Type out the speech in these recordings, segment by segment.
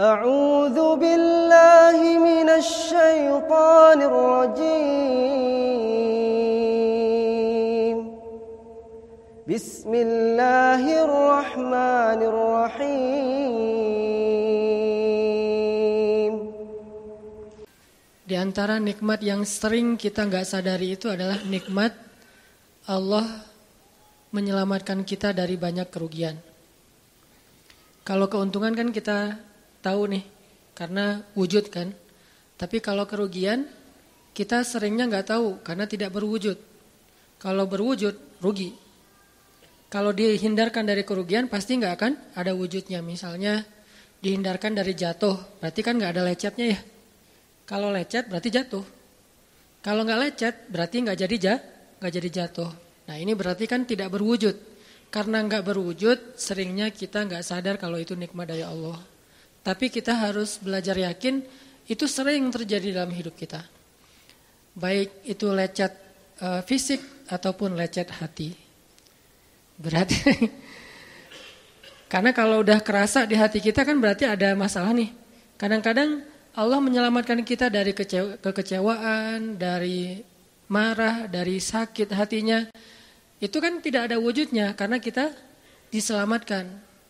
أعوذ بالله من الشيطان الرجيم بسم الله الرحمن الرحيم Di antara nikmat yang sering kita nggak sadari itu adalah nikmat Allah menyelamatkan kita dari banyak kerugian. Kalau keuntungan kan kita tahu nih, karena wujud kan. Tapi kalau kerugian, kita seringnya nggak tahu karena tidak berwujud. Kalau berwujud, rugi. Kalau dihindarkan dari kerugian, pasti nggak akan ada wujudnya. Misalnya dihindarkan dari jatuh, berarti kan nggak ada lecetnya ya. Kalau lecet berarti jatuh. Kalau nggak lecet berarti nggak jadi ja, nggak jadi jatuh. Nah ini berarti kan tidak berwujud. Karena nggak berwujud, seringnya kita nggak sadar kalau itu nikmat dari Allah. Tapi kita harus belajar yakin itu sering terjadi dalam hidup kita. Baik itu lecet uh, fisik ataupun lecet hati. Berarti karena kalau udah kerasa di hati kita kan berarti ada masalah nih. Kadang-kadang Allah menyelamatkan kita dari kekecewaan, dari marah, dari sakit hatinya. Itu kan tidak ada wujudnya karena kita diselamatkan.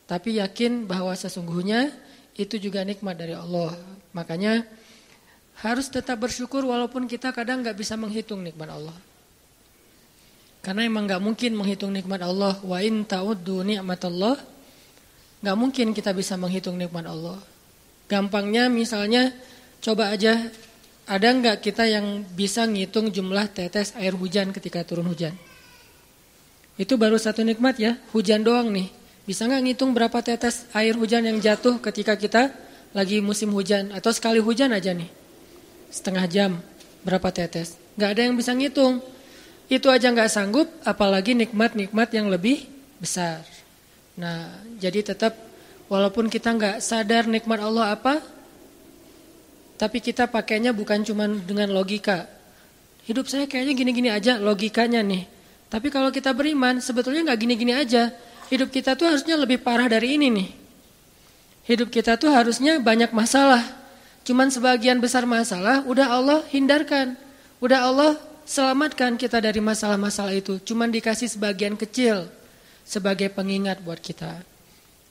Tapi yakin bahwa sesungguhnya itu juga nikmat dari Allah. Makanya harus tetap bersyukur walaupun kita kadang nggak bisa menghitung nikmat Allah. Karena emang nggak mungkin menghitung nikmat Allah. Wa in ta'uddu Allah. Nggak mungkin kita bisa menghitung nikmat Allah. Gampangnya misalnya coba aja ada nggak kita yang bisa ngitung jumlah tetes air hujan ketika turun hujan? Itu baru satu nikmat ya, hujan doang nih. Bisa nggak ngitung berapa tetes air hujan yang jatuh ketika kita lagi musim hujan atau sekali hujan aja nih? Setengah jam berapa tetes? Nggak ada yang bisa ngitung. Itu aja nggak sanggup, apalagi nikmat-nikmat yang lebih besar. Nah, jadi tetap walaupun kita nggak sadar nikmat Allah apa, tapi kita pakainya bukan cuma dengan logika. Hidup saya kayaknya gini-gini aja logikanya nih. Tapi kalau kita beriman, sebetulnya nggak gini-gini aja. Hidup kita tuh harusnya lebih parah dari ini nih. Hidup kita tuh harusnya banyak masalah. Cuman sebagian besar masalah udah Allah hindarkan. Udah Allah selamatkan kita dari masalah-masalah itu. Cuman dikasih sebagian kecil sebagai pengingat buat kita.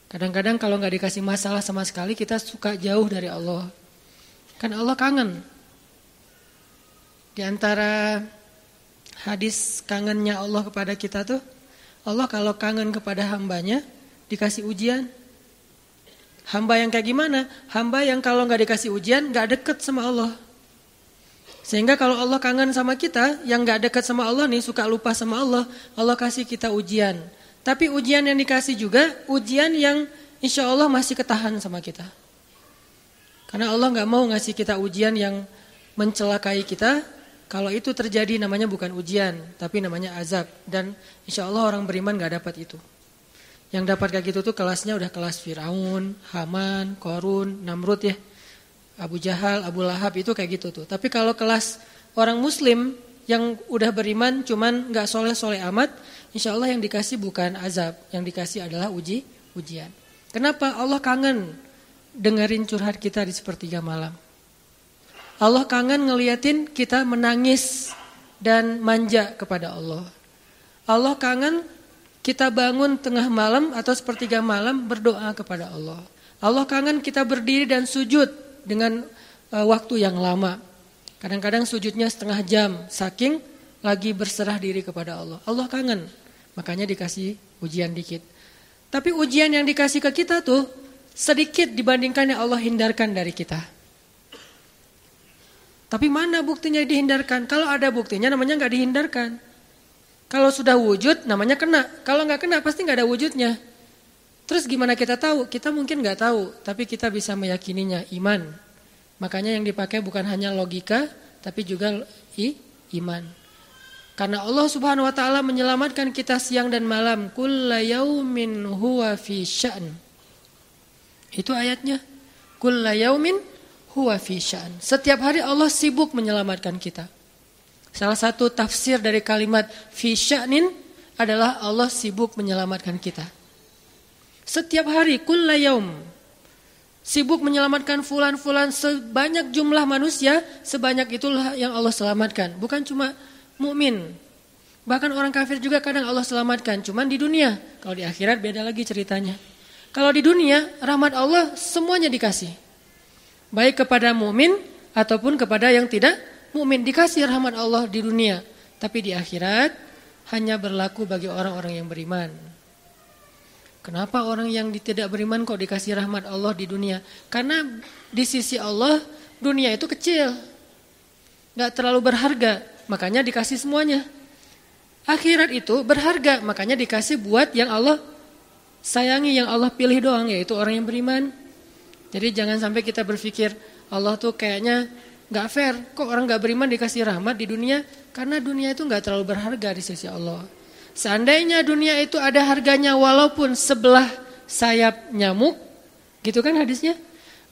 Kadang-kadang kalau nggak dikasih masalah sama sekali kita suka jauh dari Allah. Kan Allah kangen. Di antara hadis kangennya Allah kepada kita tuh, Allah kalau kangen kepada hambanya dikasih ujian. Hamba yang kayak gimana? Hamba yang kalau nggak dikasih ujian nggak deket sama Allah. Sehingga kalau Allah kangen sama kita, yang gak dekat sama Allah nih, suka lupa sama Allah, Allah kasih kita ujian. Tapi ujian yang dikasih juga, ujian yang insya Allah masih ketahan sama kita. Karena Allah gak mau ngasih kita ujian yang mencelakai kita, kalau itu terjadi namanya bukan ujian, tapi namanya azab. Dan insya Allah orang beriman gak dapat itu. Yang dapat kayak gitu tuh kelasnya udah kelas Firaun, Haman, Korun, Namrud ya. Abu Jahal, Abu Lahab itu kayak gitu tuh. Tapi kalau kelas orang muslim yang udah beriman cuman nggak soleh-soleh amat, insya Allah yang dikasih bukan azab, yang dikasih adalah uji ujian. Kenapa Allah kangen dengerin curhat kita di sepertiga malam? Allah kangen ngeliatin kita menangis dan manja kepada Allah. Allah kangen kita bangun tengah malam atau sepertiga malam berdoa kepada Allah. Allah kangen kita berdiri dan sujud dengan uh, waktu yang lama. Kadang-kadang sujudnya setengah jam, saking lagi berserah diri kepada Allah. Allah kangen, makanya dikasih ujian dikit. Tapi ujian yang dikasih ke kita tuh sedikit dibandingkan yang Allah hindarkan dari kita. Tapi mana buktinya dihindarkan? Kalau ada buktinya namanya nggak dihindarkan. Kalau sudah wujud namanya kena. Kalau nggak kena pasti nggak ada wujudnya. Terus gimana kita tahu? Kita mungkin nggak tahu, tapi kita bisa meyakininya iman. Makanya yang dipakai bukan hanya logika, tapi juga i, iman. Karena Allah Subhanahu wa taala menyelamatkan kita siang dan malam, kullayaumin huwa fi sya'n. Itu ayatnya. Kullayaumin huwa fi sya'n. Setiap hari Allah sibuk menyelamatkan kita. Salah satu tafsir dari kalimat fi sya'nin adalah Allah sibuk menyelamatkan kita. Setiap hari kulla yaum. Sibuk menyelamatkan fulan-fulan sebanyak jumlah manusia, sebanyak itulah yang Allah selamatkan. Bukan cuma mukmin. Bahkan orang kafir juga kadang Allah selamatkan, cuman di dunia. Kalau di akhirat beda lagi ceritanya. Kalau di dunia, rahmat Allah semuanya dikasih. Baik kepada mukmin ataupun kepada yang tidak mukmin dikasih rahmat Allah di dunia, tapi di akhirat hanya berlaku bagi orang-orang yang beriman. Kenapa orang yang tidak beriman kok dikasih rahmat Allah di dunia? Karena di sisi Allah dunia itu kecil. Gak terlalu berharga, makanya dikasih semuanya. Akhirat itu berharga, makanya dikasih buat yang Allah sayangi, yang Allah pilih doang, yaitu orang yang beriman. Jadi jangan sampai kita berpikir Allah tuh kayaknya gak fair. Kok orang gak beriman dikasih rahmat di dunia? Karena dunia itu gak terlalu berharga di sisi Allah. Seandainya dunia itu ada harganya walaupun sebelah sayap nyamuk, gitu kan hadisnya?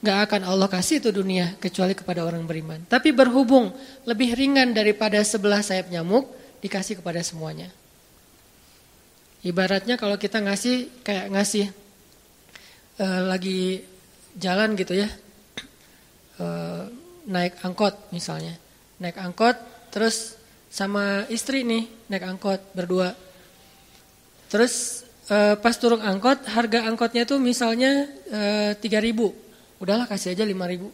Gak akan Allah kasih itu dunia kecuali kepada orang beriman. Tapi berhubung lebih ringan daripada sebelah sayap nyamuk, dikasih kepada semuanya. Ibaratnya kalau kita ngasih kayak ngasih uh, lagi jalan gitu ya, uh, naik angkot misalnya, naik angkot terus sama istri nih naik angkot berdua Terus e, pas turun angkot, harga angkotnya tuh misalnya eh, tiga ribu, udahlah kasih aja lima ribu.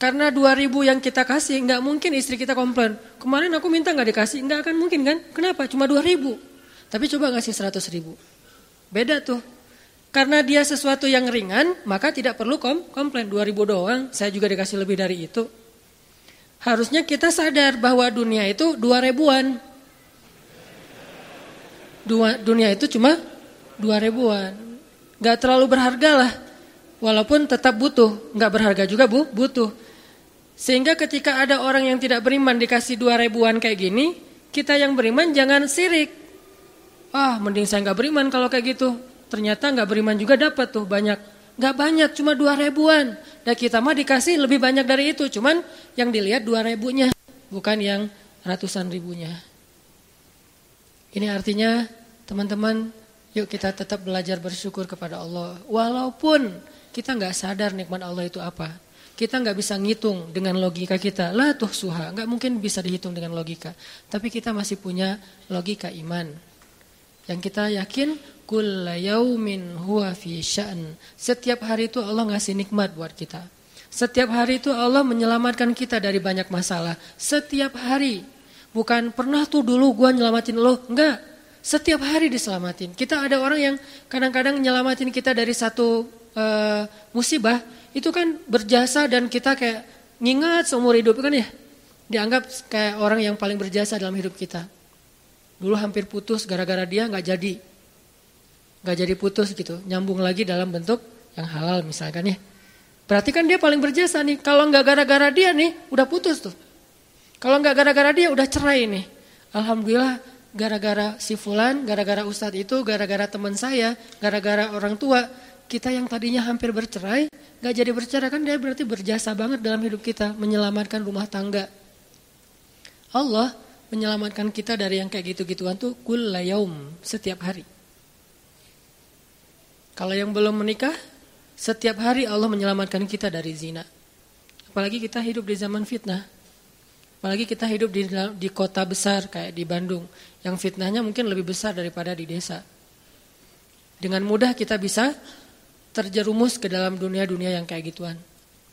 Karena dua ribu yang kita kasih, nggak mungkin istri kita komplain. Kemarin aku minta nggak dikasih, nggak akan mungkin kan? Kenapa? Cuma dua ribu. Tapi coba ngasih seratus ribu. Beda tuh. Karena dia sesuatu yang ringan, maka tidak perlu kom komplain. Dua ribu doang, saya juga dikasih lebih dari itu. Harusnya kita sadar bahwa dunia itu dua ribuan dua, dunia itu cuma dua ribuan. Gak terlalu berharga lah. Walaupun tetap butuh. Gak berharga juga bu, butuh. Sehingga ketika ada orang yang tidak beriman dikasih dua ribuan kayak gini, kita yang beriman jangan sirik. Ah, mending saya nggak beriman kalau kayak gitu. Ternyata nggak beriman juga dapat tuh banyak. Nggak banyak, cuma dua ribuan. Dan kita mah dikasih lebih banyak dari itu. Cuman yang dilihat dua ribunya, bukan yang ratusan ribunya. Ini artinya teman-teman yuk kita tetap belajar bersyukur kepada Allah. Walaupun kita nggak sadar nikmat Allah itu apa. Kita nggak bisa ngitung dengan logika kita. Lah tuh suha, nggak mungkin bisa dihitung dengan logika. Tapi kita masih punya logika iman. Yang kita yakin kulla yaumin huwa fi sya'n. Setiap hari itu Allah ngasih nikmat buat kita. Setiap hari itu Allah menyelamatkan kita dari banyak masalah. Setiap hari Bukan pernah tuh dulu gua nyelamatin lo, enggak. Setiap hari diselamatin. Kita ada orang yang kadang-kadang nyelamatin kita dari satu uh, musibah, itu kan berjasa dan kita kayak ngingat seumur hidup kan ya. Dianggap kayak orang yang paling berjasa dalam hidup kita. Dulu hampir putus gara-gara dia nggak jadi. Nggak jadi putus gitu, nyambung lagi dalam bentuk yang halal misalkan ya. Berarti kan dia paling berjasa nih. Kalau nggak gara-gara dia nih, udah putus tuh. Kalau nggak gara-gara dia udah cerai nih. Alhamdulillah gara-gara si fulan, gara-gara ustadz itu, gara-gara teman saya, gara-gara orang tua, kita yang tadinya hampir bercerai, nggak jadi bercerai kan dia berarti berjasa banget dalam hidup kita, menyelamatkan rumah tangga. Allah menyelamatkan kita dari yang kayak gitu-gituan tuh kullayaum, setiap hari. Kalau yang belum menikah, setiap hari Allah menyelamatkan kita dari zina. Apalagi kita hidup di zaman fitnah. Apalagi kita hidup di, di kota besar kayak di Bandung, yang fitnahnya mungkin lebih besar daripada di desa. Dengan mudah kita bisa terjerumus ke dalam dunia-dunia yang kayak gituan.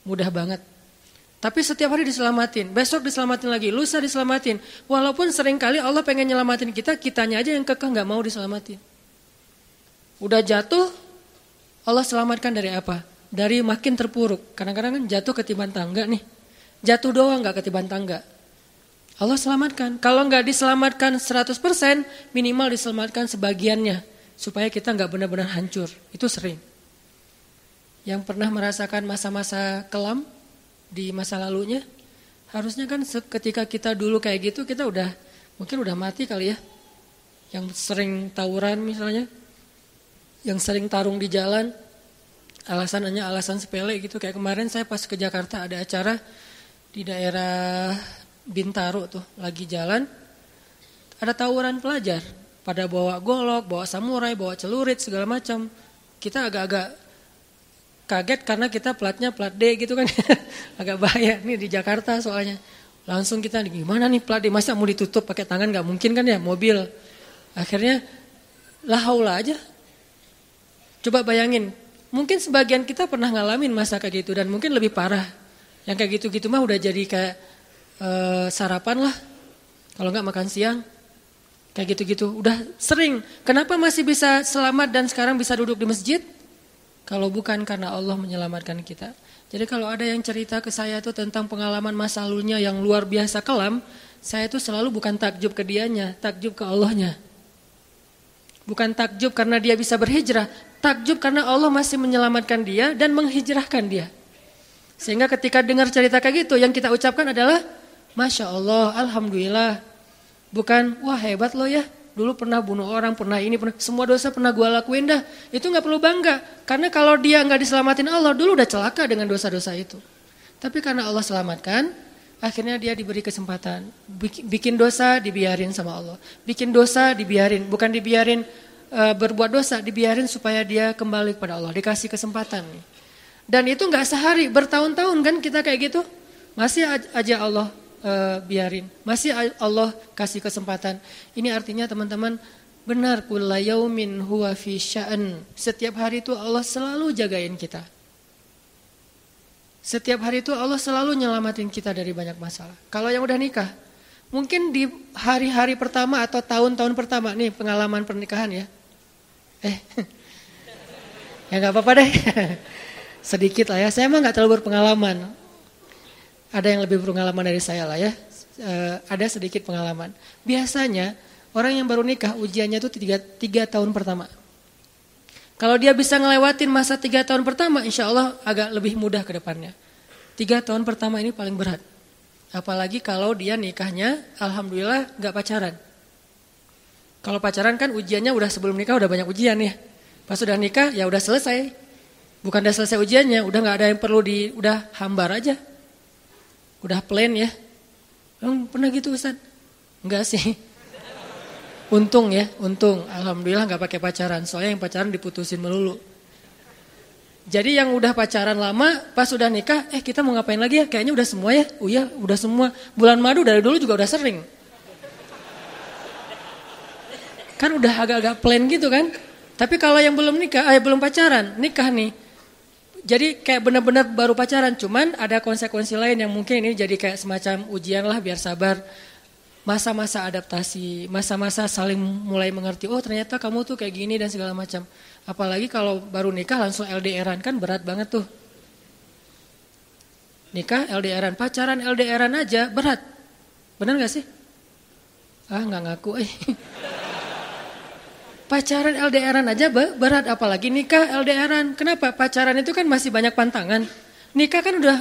Mudah banget. Tapi setiap hari diselamatin, besok diselamatin lagi, lusa diselamatin. Walaupun sering kali Allah pengen nyelamatin kita, kitanya aja yang kekeh nggak mau diselamatin. Udah jatuh, Allah selamatkan dari apa? Dari makin terpuruk. Kadang-kadang kan jatuh ketiban tangga nih. Jatuh doang nggak ketiban tangga. Allah selamatkan. Kalau nggak diselamatkan 100%, minimal diselamatkan sebagiannya. Supaya kita nggak benar-benar hancur. Itu sering. Yang pernah merasakan masa-masa kelam di masa lalunya, harusnya kan ketika kita dulu kayak gitu, kita udah mungkin udah mati kali ya. Yang sering tawuran misalnya, yang sering tarung di jalan, alasannya alasan sepele gitu. Kayak kemarin saya pas ke Jakarta ada acara di daerah Bintaro tuh lagi jalan ada tawuran pelajar pada bawa golok, bawa samurai, bawa celurit segala macam. Kita agak-agak kaget karena kita platnya plat D gitu kan. Agak bahaya nih di Jakarta soalnya. Langsung kita gimana nih plat D masa mau ditutup pakai tangan nggak mungkin kan ya mobil. Akhirnya lah aja. Coba bayangin, mungkin sebagian kita pernah ngalamin masa kayak gitu dan mungkin lebih parah. Yang kayak gitu-gitu mah udah jadi kayak uh, sarapan lah. Kalau nggak makan siang, kayak gitu-gitu. Udah sering. Kenapa masih bisa selamat dan sekarang bisa duduk di masjid? Kalau bukan karena Allah menyelamatkan kita. Jadi kalau ada yang cerita ke saya itu tentang pengalaman masa lalunya yang luar biasa kelam, saya itu selalu bukan takjub ke dianya, takjub ke Allahnya. Bukan takjub karena dia bisa berhijrah, takjub karena Allah masih menyelamatkan dia dan menghijrahkan dia. Sehingga ketika dengar cerita kayak gitu, yang kita ucapkan adalah, Masya Allah, Alhamdulillah. Bukan, wah hebat lo ya, Dulu pernah bunuh orang, pernah ini, pernah semua dosa pernah gue lakuin dah. Itu nggak perlu bangga, karena kalau dia nggak diselamatin Allah, dulu udah celaka dengan dosa-dosa itu. Tapi karena Allah selamatkan, akhirnya dia diberi kesempatan. Bikin dosa dibiarin sama Allah. Bikin dosa dibiarin, bukan dibiarin uh, berbuat dosa, dibiarin supaya dia kembali kepada Allah. Dikasih kesempatan. Dan itu nggak sehari, bertahun-tahun kan kita kayak gitu. Masih aja Allah uh, biarin. Masih Allah kasih kesempatan. Ini artinya teman-teman benar kullayaumin huwa fi sya'an. Setiap hari itu Allah selalu jagain kita. Setiap hari itu Allah selalu nyelamatin kita dari banyak masalah. Kalau yang udah nikah, mungkin di hari-hari pertama atau tahun-tahun pertama nih pengalaman pernikahan ya. Eh, ya nggak apa-apa deh. Sedikit lah ya. Saya emang nggak terlalu berpengalaman ada yang lebih berpengalaman dari saya lah ya. E, ada sedikit pengalaman. Biasanya orang yang baru nikah ujiannya itu tiga, tiga tahun pertama. Kalau dia bisa ngelewatin masa tiga tahun pertama, insya Allah agak lebih mudah ke depannya. Tiga tahun pertama ini paling berat. Apalagi kalau dia nikahnya, alhamdulillah nggak pacaran. Kalau pacaran kan ujiannya udah sebelum nikah udah banyak ujian ya. Pas sudah nikah ya udah selesai. Bukan udah selesai ujiannya, udah nggak ada yang perlu di, udah hambar aja. Udah plan ya? Emang pernah gitu Ustaz? Enggak sih. Untung ya, untung. Alhamdulillah nggak pakai pacaran. Soalnya yang pacaran diputusin melulu. Jadi yang udah pacaran lama, pas udah nikah, eh kita mau ngapain lagi ya? Kayaknya udah semua ya. Oh iya, udah semua. Bulan madu dari dulu juga udah sering. Kan udah agak-agak plan gitu kan. Tapi kalau yang belum nikah, eh belum pacaran, nikah nih. Jadi kayak benar-benar baru pacaran, cuman ada konsekuensi lain yang mungkin ini jadi kayak semacam ujian lah biar sabar. Masa-masa adaptasi, masa-masa saling mulai mengerti, oh ternyata kamu tuh kayak gini dan segala macam. Apalagi kalau baru nikah langsung LDRan kan berat banget tuh. Nikah LDRan, pacaran LDRan aja berat. Benar gak sih? Ah nggak ngaku eh. Pacaran LDRan aja berat apalagi nikah LDRan. Kenapa? Pacaran itu kan masih banyak pantangan. Nikah kan udah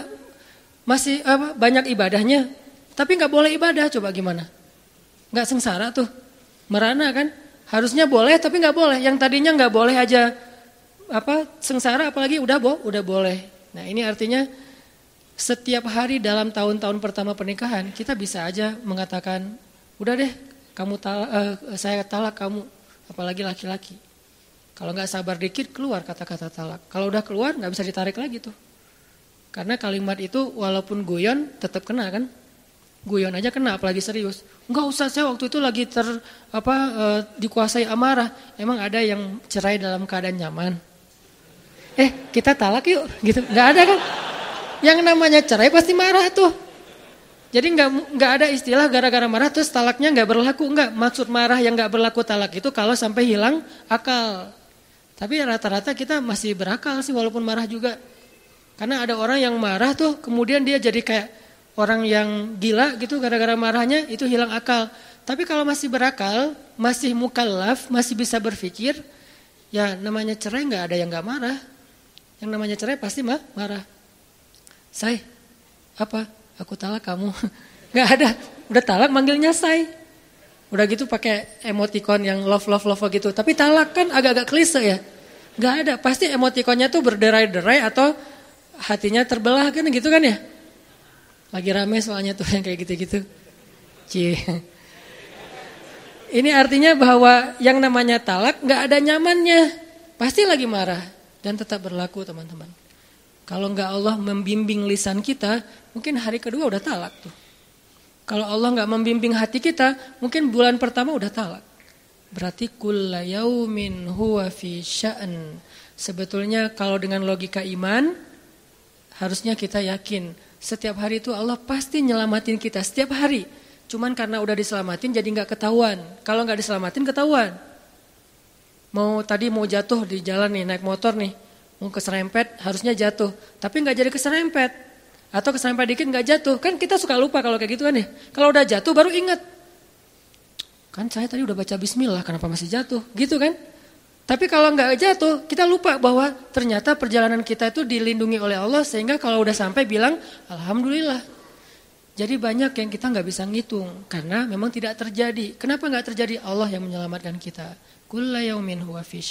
masih apa, banyak ibadahnya. Tapi nggak boleh ibadah, coba gimana? Nggak sengsara tuh. Merana kan? Harusnya boleh tapi nggak boleh. Yang tadinya nggak boleh aja apa sengsara apalagi udah boh, udah boleh. Nah, ini artinya setiap hari dalam tahun-tahun pertama pernikahan kita bisa aja mengatakan, "Udah deh, kamu talak, uh, saya talak kamu." apalagi laki-laki. Kalau nggak sabar dikit keluar kata-kata talak. Kalau udah keluar nggak bisa ditarik lagi tuh. Karena kalimat itu walaupun guyon tetap kena kan? Guyon aja kena apalagi serius. Enggak usah saya waktu itu lagi ter apa e, dikuasai amarah. Emang ada yang cerai dalam keadaan nyaman. Eh, kita talak yuk gitu. Nggak ada kan? Yang namanya cerai pasti marah tuh. Jadi nggak nggak ada istilah gara-gara marah terus talaknya nggak berlaku nggak. Maksud marah yang nggak berlaku talak itu kalau sampai hilang akal. Tapi rata-rata kita masih berakal sih walaupun marah juga. Karena ada orang yang marah tuh kemudian dia jadi kayak orang yang gila gitu gara-gara marahnya itu hilang akal. Tapi kalau masih berakal, masih mukallaf, masih bisa berpikir, ya namanya cerai nggak ada yang nggak marah. Yang namanya cerai pasti mah marah. Saya apa? aku talak kamu. Gak ada, udah talak manggilnya say. Udah gitu pakai emoticon yang love love love gitu. Tapi talak kan agak-agak klise ya. Gak ada, pasti emoticonnya tuh berderai-derai atau hatinya terbelah kan gitu kan ya. Lagi rame soalnya tuh yang kayak gitu-gitu. Cie. Ini artinya bahwa yang namanya talak gak ada nyamannya. Pasti lagi marah dan tetap berlaku teman-teman. Kalau nggak Allah membimbing lisan kita, mungkin hari kedua udah talak tuh. Kalau Allah nggak membimbing hati kita, mungkin bulan pertama udah talak. Berarti kulla yaumin huwa fi sya'an. Sebetulnya kalau dengan logika iman, harusnya kita yakin setiap hari itu Allah pasti nyelamatin kita setiap hari. Cuman karena udah diselamatin jadi nggak ketahuan. Kalau nggak diselamatin ketahuan. Mau tadi mau jatuh di jalan nih naik motor nih, mau keserempet harusnya jatuh, tapi nggak jadi keserempet atau keserempet dikit nggak jatuh, kan kita suka lupa kalau kayak gitu kan ya. Kalau udah jatuh baru ingat, kan saya tadi udah baca Bismillah, kenapa masih jatuh, gitu kan? Tapi kalau nggak jatuh, kita lupa bahwa ternyata perjalanan kita itu dilindungi oleh Allah sehingga kalau udah sampai bilang Alhamdulillah. Jadi banyak yang kita nggak bisa ngitung karena memang tidak terjadi. Kenapa nggak terjadi? Allah yang menyelamatkan kita. Kulla yaumin huwa fi.